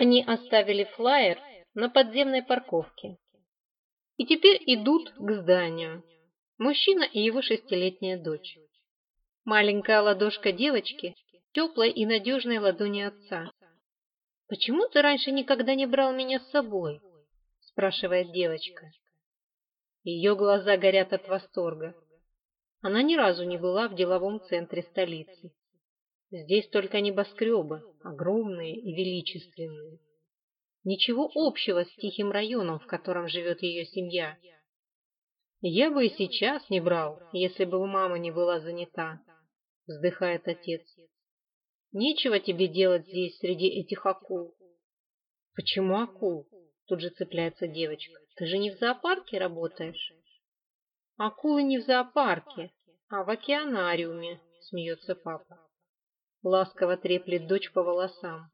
Они оставили флаер на подземной парковке и теперь идут к зданию. Мужчина и его шестилетняя дочь. Маленькая ладошка девочки в теплой и надежной ладони отца. «Почему ты раньше никогда не брал меня с собой?» – спрашивает девочка. Ее глаза горят от восторга. Она ни разу не была в деловом центре столицы. Здесь только небоскребы, огромные и величественные. Ничего общего с тихим районом, в котором живет ее семья. «Я бы и сейчас не брал, если бы мама не была занята», — вздыхает отец. «Нечего тебе делать здесь, среди этих акул». «Почему акул?» — тут же цепляется девочка. «Ты же не в зоопарке работаешь?» «Акулы не в зоопарке, а в океанариуме», — смеется папа. Ласково треплет дочь по волосам.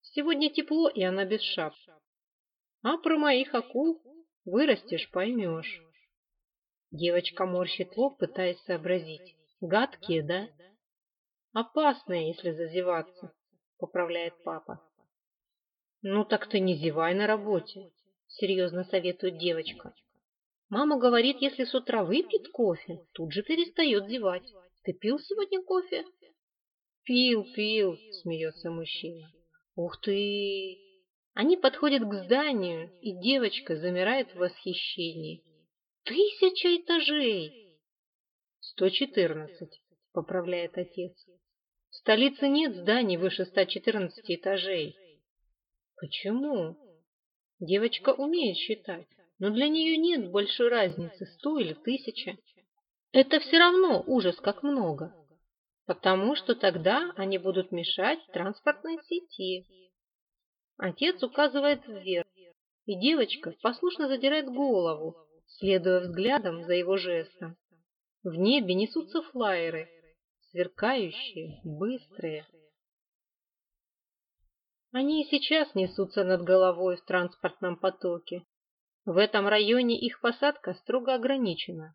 Сегодня тепло, и она без шап. А про моих акул вырастешь, поймешь. Девочка морщит лоб, пытаясь сообразить. Гадкие, да? Опасные, если зазеваться, поправляет папа. Ну так ты не зевай на работе, серьезно советует девочка. Мама говорит, если с утра выпьет кофе, тут же перестает зевать. Ты пил сегодня кофе? Пил, пил, — смеется мужчина. «Ух ты!» Они подходят к зданию, и девочка замирает в восхищении. «Тысяча этажей!» «Сто четырнадцать», — поправляет отец. «В столице нет зданий выше ста четырнадцати этажей». «Почему?» Девочка умеет считать, но для нее нет большой разницы, сто или тысяча. Это все равно ужас, как много потому что тогда они будут мешать транспортной сети. Отец указывает вверх, и девочка послушно задирает голову, следуя взглядом за его жестом. В небе несутся флайеры, сверкающие, быстрые. Они и сейчас несутся над головой в транспортном потоке. В этом районе их посадка строго ограничена.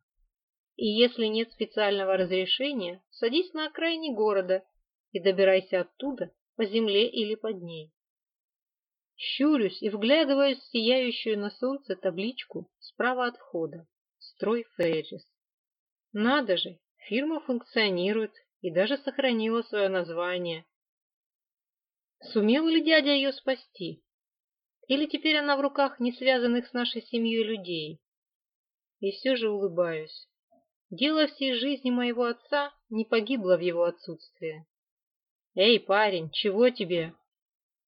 И если нет специального разрешения, садись на окраине города и добирайся оттуда по земле или под ней. Щурюсь и вглядываюсь в сияющую на солнце табличку справа от входа «Строй Феррис». Надо же, фирма функционирует и даже сохранила свое название. Сумел ли дядя ее спасти? Или теперь она в руках не связанных с нашей семьей людей? И все же улыбаюсь. Дело всей жизни моего отца не погибло в его отсутствие. «Эй, парень, чего тебе?»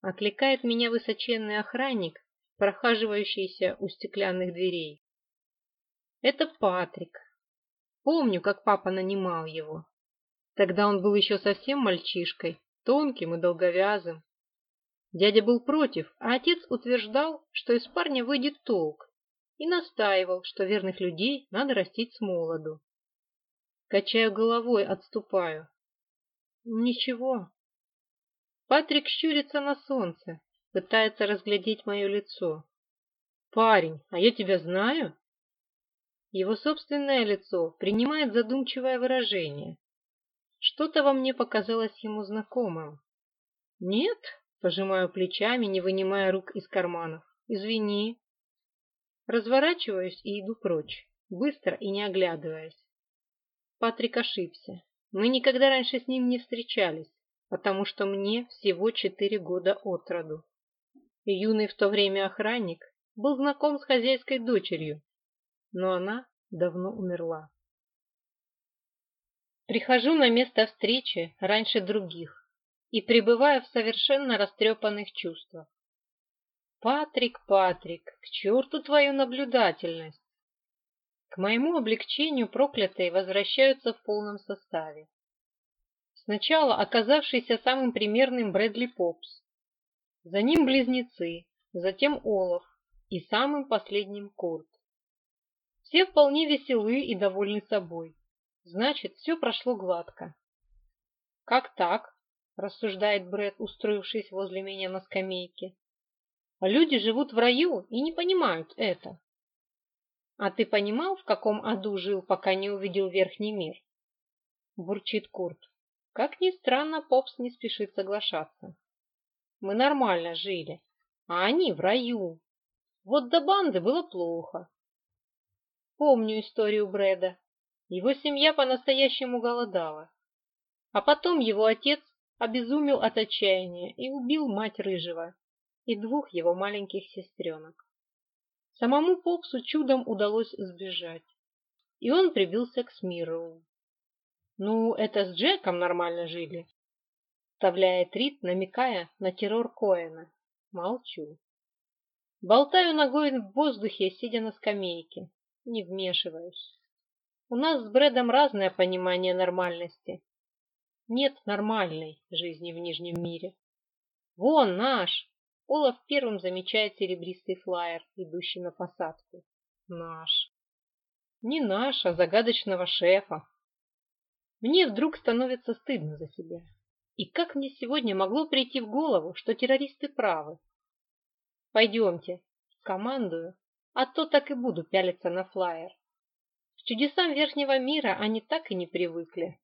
Окликает меня высоченный охранник, прохаживающийся у стеклянных дверей. Это Патрик. Помню, как папа нанимал его. Тогда он был еще совсем мальчишкой, тонким и долговязым. Дядя был против, а отец утверждал, что из парня выйдет толк, и настаивал, что верных людей надо растить с молоду. Качаю головой, отступаю. Ничего. Патрик щурится на солнце, пытается разглядеть мое лицо. Парень, а я тебя знаю? Его собственное лицо принимает задумчивое выражение. Что-то во мне показалось ему знакомым. Нет, пожимаю плечами, не вынимая рук из карманов. Извини. Разворачиваюсь и иду прочь, быстро и не оглядываясь. Патрик ошибся. Мы никогда раньше с ним не встречались, потому что мне всего четыре года от роду. Юный в то время охранник был знаком с хозяйской дочерью, но она давно умерла. Прихожу на место встречи раньше других и пребываю в совершенно растрепанных чувствах. «Патрик, Патрик, к черту твою наблюдательность! К моему облегчению проклятые возвращаются в полном составе. Сначала оказавшийся самым примерным Брэдли Попс, за ним близнецы, затем Олаф и самым последним Курт. Все вполне веселы и довольны собой. Значит, все прошло гладко. «Как так?» – рассуждает Брэд, устроившись возле меня на скамейке. «Люди живут в раю и не понимают это. А ты понимал, в каком аду жил, пока не увидел верхний мир? Бурчит Курт. Как ни странно, Попс не спешит соглашаться. Мы нормально жили, а они в раю. Вот до банды было плохо. Помню историю Брэда. Его семья по-настоящему голодала. А потом его отец обезумел от отчаяния и убил мать Рыжего и двух его маленьких сестренок. Самому Фоксу чудом удалось сбежать, и он прибился к Смирову. «Ну, это с Джеком нормально жили», — вставляет Рид, намекая на террор Коэна. Молчу. Болтаю ногой в воздухе, сидя на скамейке. Не вмешиваюсь. У нас с Брэдом разное понимание нормальности. Нет нормальной жизни в Нижнем мире. Вон наш, Олаф первым замечает серебристый флаер, идущий на посадку. Наш. Не наш, а загадочного шефа. Мне вдруг становится стыдно за себя. И как мне сегодня могло прийти в голову, что террористы правы? Пойдемте, командую, а то так и буду пялиться на флаер. К чудесам верхнего мира они так и не привыкли.